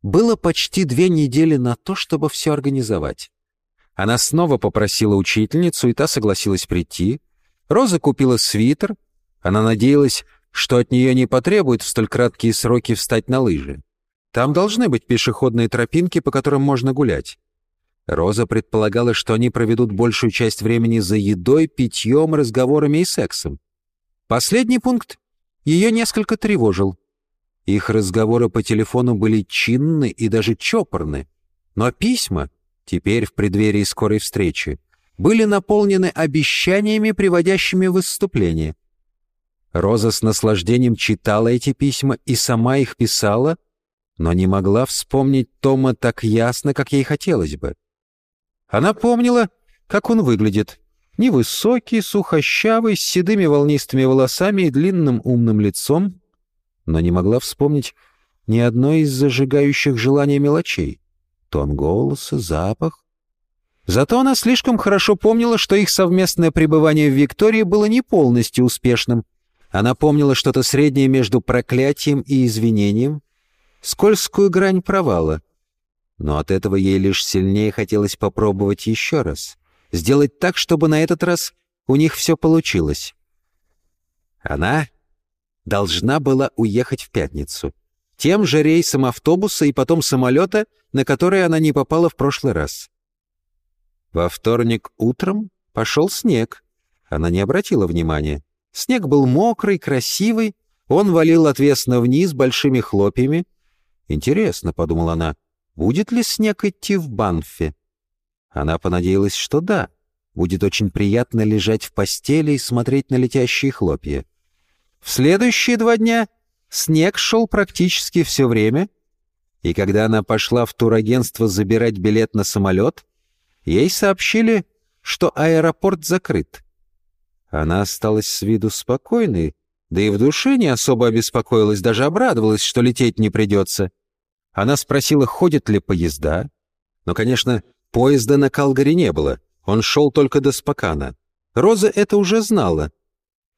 было почти две недели на то, чтобы все организовать. Она снова попросила учительницу, и та согласилась прийти. Роза купила свитер. Она надеялась, что от нее не потребует в столь краткие сроки встать на лыжи. Там должны быть пешеходные тропинки, по которым можно гулять. Роза предполагала, что они проведут большую часть времени за едой, питьем, разговорами и сексом. Последний пункт ее несколько тревожил. Их разговоры по телефону были чинны и даже чопорны. Но письма, теперь в преддверии скорой встречи, были наполнены обещаниями, приводящими в выступление. Роза с наслаждением читала эти письма и сама их писала, но не могла вспомнить Тома так ясно, как ей хотелось бы. Она помнила, как он выглядит. Невысокий, сухощавый, с седыми волнистыми волосами и длинным умным лицом, но не могла вспомнить ни одной из зажигающих желания мелочей. Тон голоса, запах. Зато она слишком хорошо помнила, что их совместное пребывание в Виктории было не полностью успешным. Она помнила что-то среднее между проклятием и извинением, скользкую грань провала — но от этого ей лишь сильнее хотелось попробовать еще раз. Сделать так, чтобы на этот раз у них все получилось. Она должна была уехать в пятницу. Тем же рейсом автобуса и потом самолета, на который она не попала в прошлый раз. Во вторник утром пошел снег. Она не обратила внимания. Снег был мокрый, красивый, он валил отвесно вниз большими хлопьями. «Интересно», — подумала она, — будет ли снег идти в Банфе. Она понадеялась, что да. Будет очень приятно лежать в постели и смотреть на летящие хлопья. В следующие два дня снег шел практически все время, и когда она пошла в турагентство забирать билет на самолет, ей сообщили, что аэропорт закрыт. Она осталась с виду спокойной, да и в душе не особо обеспокоилась, даже обрадовалась, что лететь не придется. Она спросила, ходят ли поезда. Но, конечно, поезда на Калгари не было. Он шел только до Спокана. Роза это уже знала.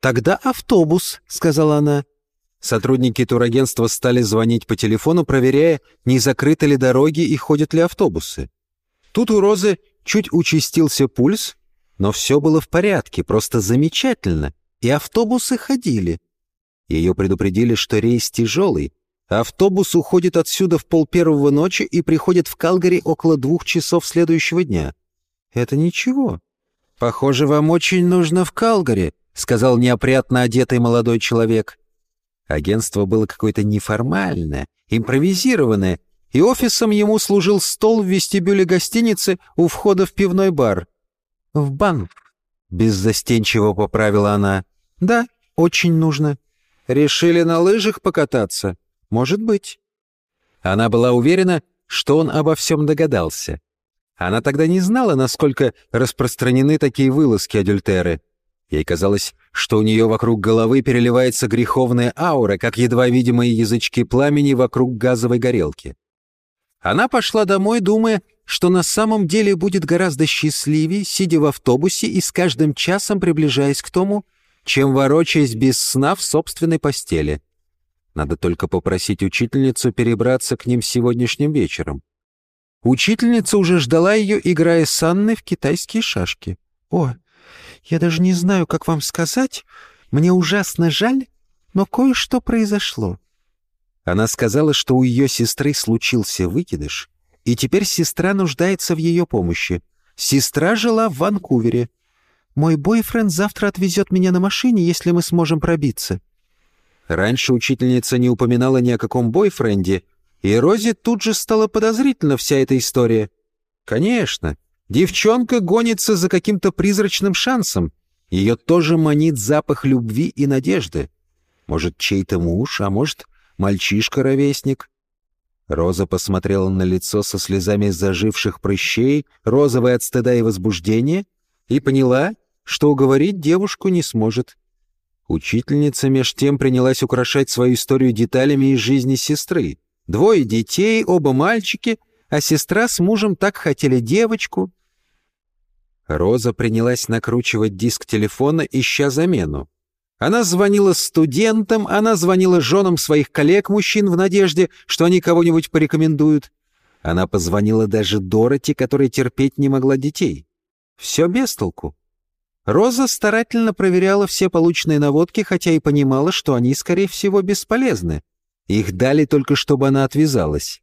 «Тогда автобус», — сказала она. Сотрудники турагентства стали звонить по телефону, проверяя, не закрыты ли дороги и ходят ли автобусы. Тут у Розы чуть участился пульс, но все было в порядке, просто замечательно, и автобусы ходили. Ее предупредили, что рейс тяжелый, Автобус уходит отсюда в полпервого ночи и приходит в Калгари около двух часов следующего дня. Это ничего. Похоже, вам очень нужно в Калгари, сказал неопрятно одетый молодой человек. Агентство было какое-то неформальное, импровизированное, и офисом ему служил стол в вестибюле гостиницы у входа в пивной бар. «В банк», — беззастенчиво поправила она. «Да, очень нужно. Решили на лыжах покататься?» Может быть. Она была уверена, что он обо всем догадался. Она тогда не знала, насколько распространены такие вылазки адюльтеры. Ей казалось, что у нее вокруг головы переливается греховная аура, как едва видимые язычки пламени вокруг газовой горелки. Она пошла домой, думая, что на самом деле будет гораздо счастливее, сидя в автобусе и с каждым часом приближаясь к тому, чем ворочаясь без сна в собственной постели. Надо только попросить учительницу перебраться к ним сегодняшним вечером. Учительница уже ждала ее, играя с Анной в китайские шашки. «О, я даже не знаю, как вам сказать. Мне ужасно жаль, но кое-что произошло». Она сказала, что у ее сестры случился выкидыш, и теперь сестра нуждается в ее помощи. Сестра жила в Ванкувере. «Мой бойфренд завтра отвезет меня на машине, если мы сможем пробиться. Раньше учительница не упоминала ни о каком бойфренде, и Розе тут же стала подозрительна вся эта история. Конечно, девчонка гонится за каким-то призрачным шансом. Ее тоже манит запах любви и надежды. Может, чей-то муж, а может, мальчишка-ровесник. Роза посмотрела на лицо со слезами заживших прыщей, розовое от стыда и возбуждения, и поняла, что уговорить девушку не сможет. Учительница меж тем принялась украшать свою историю деталями из жизни сестры. Двое детей, оба мальчики, а сестра с мужем так хотели девочку. Роза принялась накручивать диск телефона, ища замену. Она звонила студентам, она звонила женам своих коллег-мужчин в надежде, что они кого-нибудь порекомендуют. Она позвонила даже Дороти, которая терпеть не могла детей. Все без толку. Роза старательно проверяла все полученные наводки, хотя и понимала, что они, скорее всего, бесполезны. Их дали только, чтобы она отвязалась.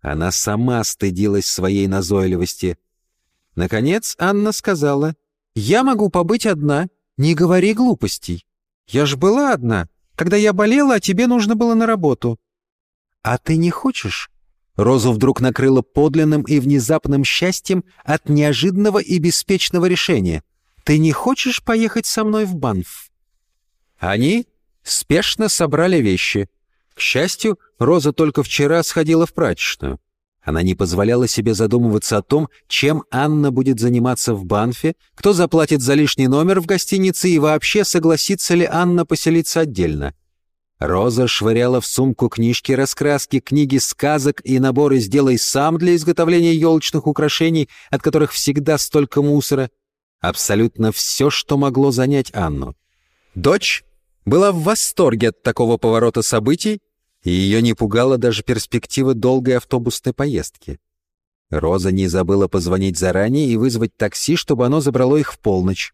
Она сама стыдилась своей назойливости. Наконец Анна сказала, «Я могу побыть одна, не говори глупостей. Я ж была одна. Когда я болела, а тебе нужно было на работу». «А ты не хочешь?» Розу вдруг накрыло подлинным и внезапным счастьем от неожиданного и беспечного решения. «Ты не хочешь поехать со мной в Банф?» Они спешно собрали вещи. К счастью, Роза только вчера сходила в прачечную. Она не позволяла себе задумываться о том, чем Анна будет заниматься в Банфе, кто заплатит за лишний номер в гостинице и вообще согласится ли Анна поселиться отдельно. Роза швыряла в сумку книжки раскраски, книги сказок и наборы «Сделай сам» для изготовления елочных украшений, от которых всегда столько мусора. Абсолютно все, что могло занять Анну. Дочь была в восторге от такого поворота событий, и ее не пугала даже перспектива долгой автобусной поездки. Роза не забыла позвонить заранее и вызвать такси, чтобы оно забрало их в полночь.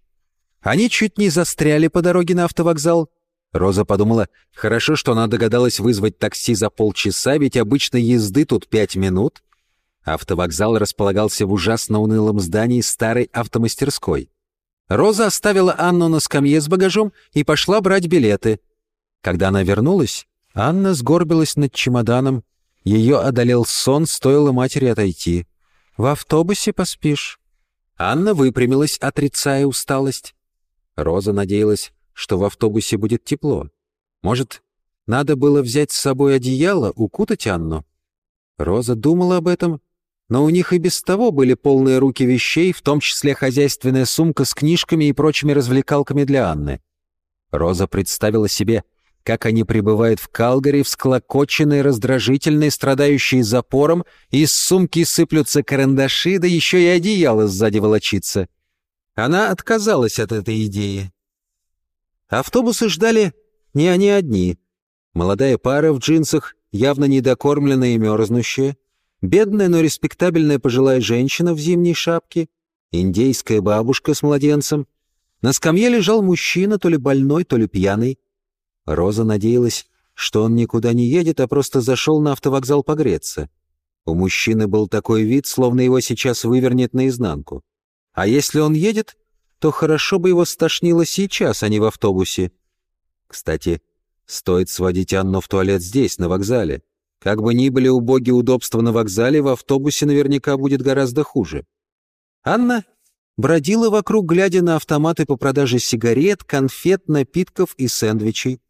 Они чуть не застряли по дороге на автовокзал. Роза подумала, хорошо, что она догадалась вызвать такси за полчаса, ведь обычно езды тут пять минут. Автовокзал располагался в ужасно унылом здании старой автомастерской. Роза оставила Анну на скамье с багажом и пошла брать билеты. Когда она вернулась, Анна сгорбилась над чемоданом. Ее одолел сон, стоило матери отойти. «В автобусе поспишь». Анна выпрямилась, отрицая усталость. Роза надеялась, что в автобусе будет тепло. Может, надо было взять с собой одеяло, укутать Анну? Роза думала об этом, но у них и без того были полные руки вещей, в том числе хозяйственная сумка с книжками и прочими развлекалками для Анны. Роза представила себе, как они пребывают в Калгари, всклокоченные, раздражительные, страдающие запором, из сумки сыплются карандаши, да еще и одеяло сзади волочится. Она отказалась от этой идеи. Автобусы ждали не они одни. Молодая пара в джинсах, явно недокормленная и мерзнущая, бедная, но респектабельная пожилая женщина в зимней шапке, индейская бабушка с младенцем. На скамье лежал мужчина, то ли больной, то ли пьяный. Роза надеялась, что он никуда не едет, а просто зашел на автовокзал погреться. У мужчины был такой вид, словно его сейчас вывернет наизнанку. А если он едет, то хорошо бы его стошнило сейчас, а не в автобусе. Кстати, стоит сводить Анну в туалет здесь, на вокзале. Как бы ни были убогие удобства на вокзале, в автобусе наверняка будет гораздо хуже. Анна бродила вокруг, глядя на автоматы по продаже сигарет, конфет, напитков и сэндвичей.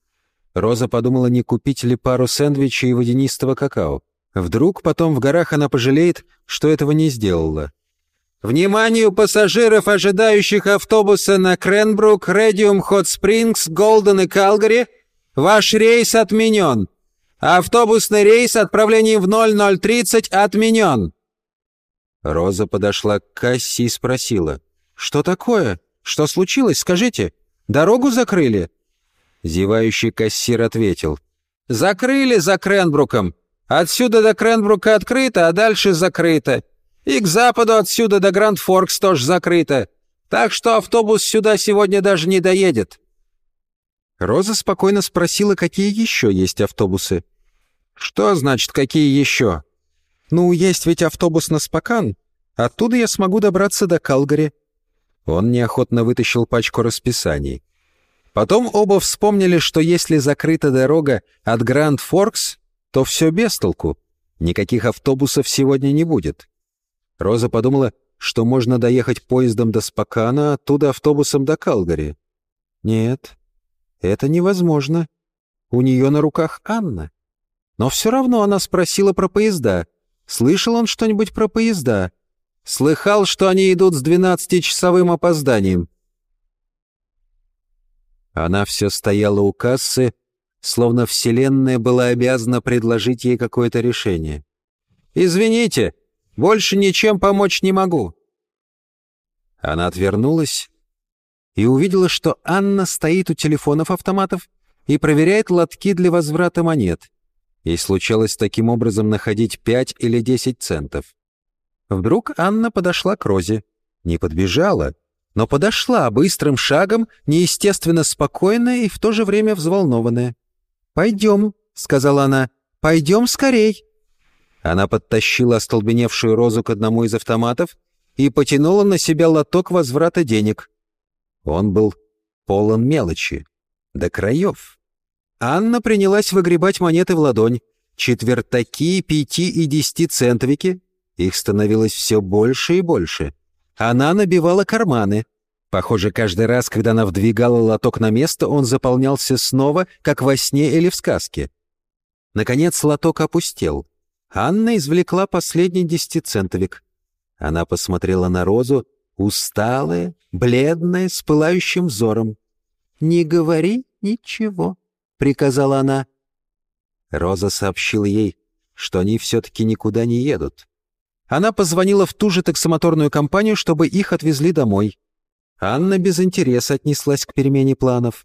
Роза подумала, не купить ли пару сэндвичей и водянистого какао. Вдруг потом в горах она пожалеет, что этого не сделала. «Вниманию пассажиров, ожидающих автобуса на Кренбрук, Редиум, Хот Спрингс, Голден и Калгари, ваш рейс отменен. Автобусный рейс отправлением в 0030 отменен». Роза подошла к кассе и спросила. «Что такое? Что случилось? Скажите. Дорогу закрыли?» Зевающий кассир ответил. «Закрыли за Кренбруком. Отсюда до Кренбрука открыто, а дальше закрыто. И к западу отсюда до Гранд-Форкс тоже закрыто. Так что автобус сюда сегодня даже не доедет». Роза спокойно спросила, какие еще есть автобусы. «Что значит, какие еще?» «Ну, есть ведь автобус на Спокан. Оттуда я смогу добраться до Калгари». Он неохотно вытащил пачку расписаний. Потом оба вспомнили, что если закрыта дорога от Гранд Форкс, то все без толку. Никаких автобусов сегодня не будет. Роза подумала, что можно доехать поездом до Спокана, оттуда автобусом до Калгари. Нет, это невозможно. У нее на руках Анна. Но все равно она спросила про поезда. Слышал он что-нибудь про поезда? Слыхал, что они идут с двенадцатичасовым опозданием. Она все стояла у кассы, словно Вселенная была обязана предложить ей какое-то решение. «Извините, больше ничем помочь не могу». Она отвернулась и увидела, что Анна стоит у телефонов-автоматов и проверяет лотки для возврата монет. Ей случалось таким образом находить 5 или 10 центов. Вдруг Анна подошла к Розе. Не подбежала, но подошла быстрым шагом, неестественно спокойная и в то же время взволнованная. «Пойдем», — сказала она, — «пойдем скорей». Она подтащила остолбеневшую Розу к одному из автоматов и потянула на себя лоток возврата денег. Он был полон мелочи, до краев. Анна принялась выгребать монеты в ладонь. Четвертаки, пяти и десятицентовики. Их становилось все больше и больше. Она набивала карманы. Похоже, каждый раз, когда она вдвигала лоток на место, он заполнялся снова, как во сне или в сказке. Наконец лоток опустел. Анна извлекла последний десятицентовик. Она посмотрела на Розу, усталая, бледная, с пылающим взором. «Не говори ничего», — приказала она. Роза сообщила ей, что они все-таки никуда не едут. Она позвонила в ту же таксомоторную компанию, чтобы их отвезли домой. Анна без интереса отнеслась к перемене планов.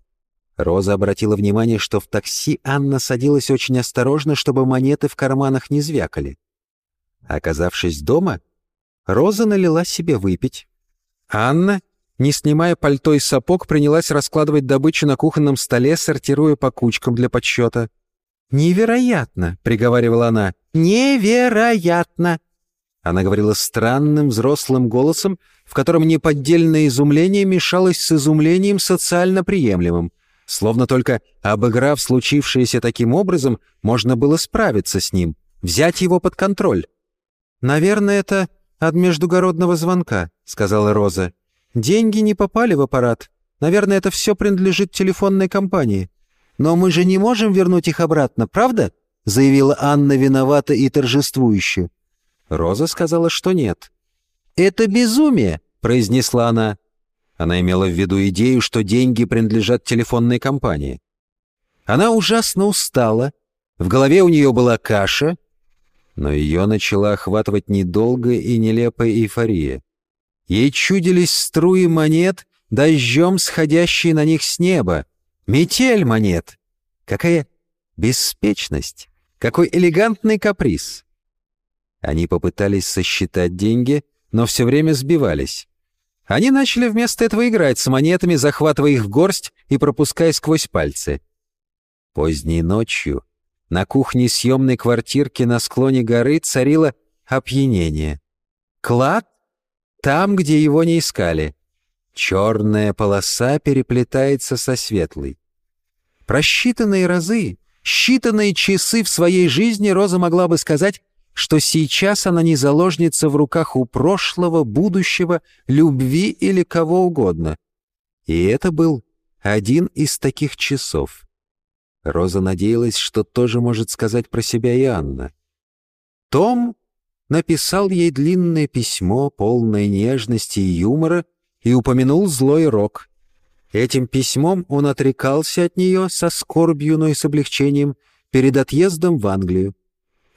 Роза обратила внимание, что в такси Анна садилась очень осторожно, чтобы монеты в карманах не звякали. Оказавшись дома, Роза налила себе выпить. Анна, не снимая пальто и сапог, принялась раскладывать добычу на кухонном столе, сортируя по кучкам для подсчета. «Невероятно!» — приговаривала она. «Невероятно!» Она говорила странным взрослым голосом, в котором неподдельное изумление мешалось с изумлением социально приемлемым. Словно только обыграв случившееся таким образом, можно было справиться с ним, взять его под контроль. «Наверное, это от междугородного звонка», — сказала Роза. «Деньги не попали в аппарат. Наверное, это все принадлежит телефонной компании. Но мы же не можем вернуть их обратно, правда?» — заявила Анна виновата и торжествующе. Роза сказала, что нет. «Это безумие», — произнесла она. Она имела в виду идею, что деньги принадлежат телефонной компании. Она ужасно устала, в голове у нее была каша, но ее начала охватывать недолгая и нелепая эйфория. Ей чудились струи монет, дождем сходящие на них с неба. Метель монет! Какая беспечность! Какой элегантный каприз! Они попытались сосчитать деньги, но все время сбивались. Они начали вместо этого играть с монетами, захватывая их в горсть и пропуская сквозь пальцы. Поздней ночью на кухне съемной квартирки на склоне горы царило опьянение. Клад там, где его не искали. Черная полоса переплетается со светлой. Просчитанные разы, считанные часы в своей жизни Роза могла бы сказать, что сейчас она не заложница в руках у прошлого, будущего, любви или кого угодно. И это был один из таких часов. Роза надеялась, что тоже может сказать про себя и Анна. Том написал ей длинное письмо, полное нежности и юмора, и упомянул злой рок. Этим письмом он отрекался от нее со скорбью, но и с облегчением перед отъездом в Англию.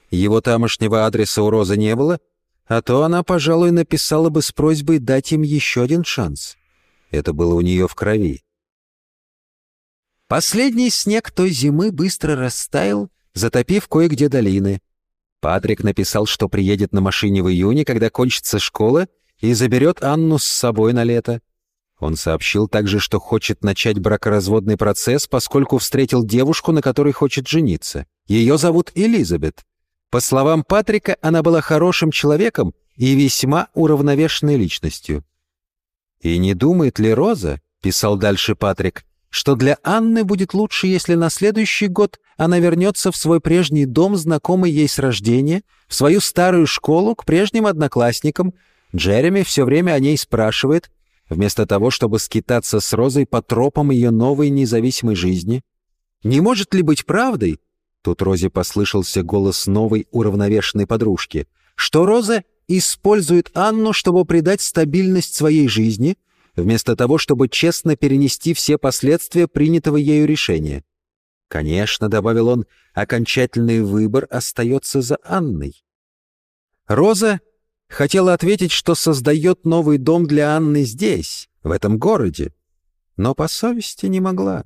Его тамошнего адреса у Розы не было, а то она, пожалуй, написала бы с просьбой дать им еще один шанс. Это было у нее в крови. Последний снег той зимы быстро растаял, затопив кое-где долины. Патрик написал, что приедет на машине в июне, когда кончится школа, и заберет Анну с собой на лето. Он сообщил также, что хочет начать бракоразводный процесс, поскольку встретил девушку, на которой хочет жениться. Ее зовут Элизабет. По словам Патрика, она была хорошим человеком и весьма уравновешенной личностью. «И не думает ли Роза, — писал дальше Патрик, — что для Анны будет лучше, если на следующий год она вернется в свой прежний дом, знакомый ей с рождения, в свою старую школу, к прежним одноклассникам. Джереми все время о ней спрашивает, вместо того, чтобы скитаться с Розой по тропам ее новой независимой жизни. Не может ли быть правдой, Тут Розе послышался голос новой уравновешенной подружки, что Роза использует Анну, чтобы придать стабильность своей жизни, вместо того, чтобы честно перенести все последствия принятого ею решения. Конечно, — добавил он, — окончательный выбор остается за Анной. Роза хотела ответить, что создает новый дом для Анны здесь, в этом городе, но по совести не могла.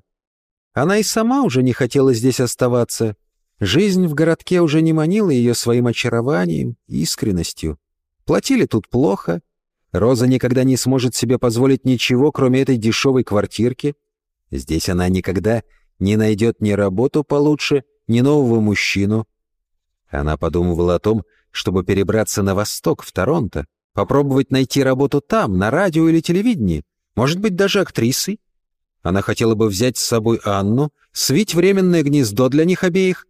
Она и сама уже не хотела здесь оставаться. Жизнь в городке уже не манила ее своим очарованием, искренностью. Платили тут плохо. Роза никогда не сможет себе позволить ничего, кроме этой дешевой квартирки. Здесь она никогда не найдет ни работу получше, ни нового мужчину. Она подумывала о том, чтобы перебраться на восток, в Торонто, попробовать найти работу там, на радио или телевидении, может быть, даже актрисой. Она хотела бы взять с собой Анну, свить временное гнездо для них обеих.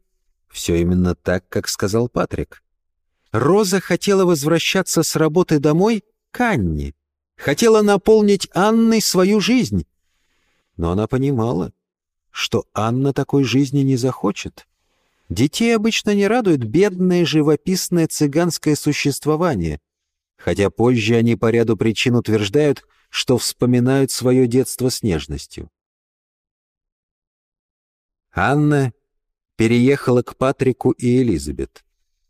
Все именно так, как сказал Патрик. Роза хотела возвращаться с работы домой к Анне. Хотела наполнить Анной свою жизнь. Но она понимала, что Анна такой жизни не захочет. Детей обычно не радует бедное живописное цыганское существование, хотя позже они по ряду причин утверждают, что вспоминают свое детство с нежностью. Анна переехала к Патрику и Элизабет.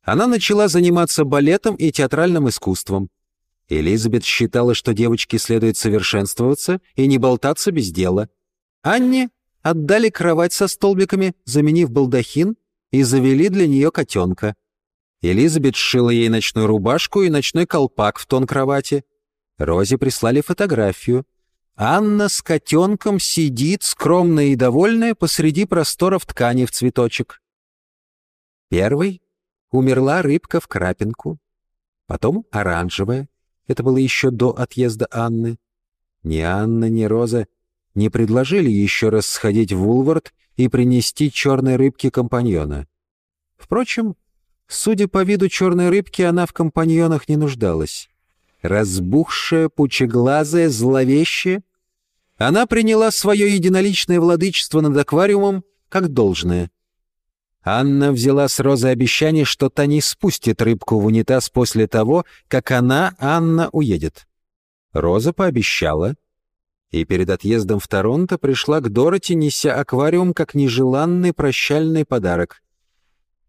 Она начала заниматься балетом и театральным искусством. Элизабет считала, что девочке следует совершенствоваться и не болтаться без дела. Анне отдали кровать со столбиками, заменив балдахин, и завели для нее котенка. Элизабет сшила ей ночную рубашку и ночной колпак в тон кровати. Розе прислали фотографию. Анна с котенком сидит, скромная и довольная, посреди просторов ткани в цветочек. Первой умерла рыбка в крапинку, потом оранжевая. Это было еще до отъезда Анны. Ни Анна, ни Роза не предложили еще раз сходить в Улвард и принести черной рыбке компаньона. Впрочем, судя по виду черной рыбки, она в компаньонах не нуждалась разбухшая, пучеглазая, зловещая, она приняла свое единоличное владычество над аквариумом как должное. Анна взяла с Розы обещание, что та не спустит рыбку в унитаз после того, как она, Анна, уедет. Роза пообещала, и перед отъездом в Торонто пришла к Дороти, неся аквариум как нежеланный прощальный подарок.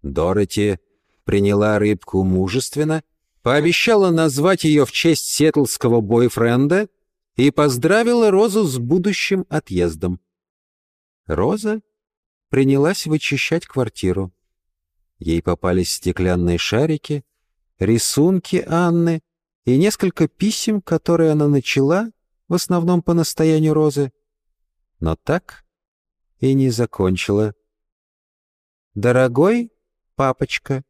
Дороти приняла рыбку мужественно пообещала назвать ее в честь сетлского бойфренда и поздравила Розу с будущим отъездом. Роза принялась вычищать квартиру. Ей попались стеклянные шарики, рисунки Анны и несколько писем, которые она начала, в основном по настоянию Розы, но так и не закончила. «Дорогой папочка,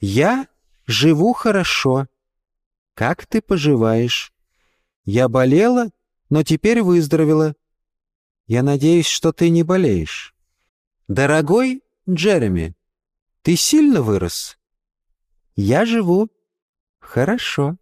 я Живу хорошо. Как ты поживаешь? Я болела, но теперь выздоровела. Я надеюсь, что ты не болеешь. Дорогой Джереми, ты сильно вырос? Я живу хорошо.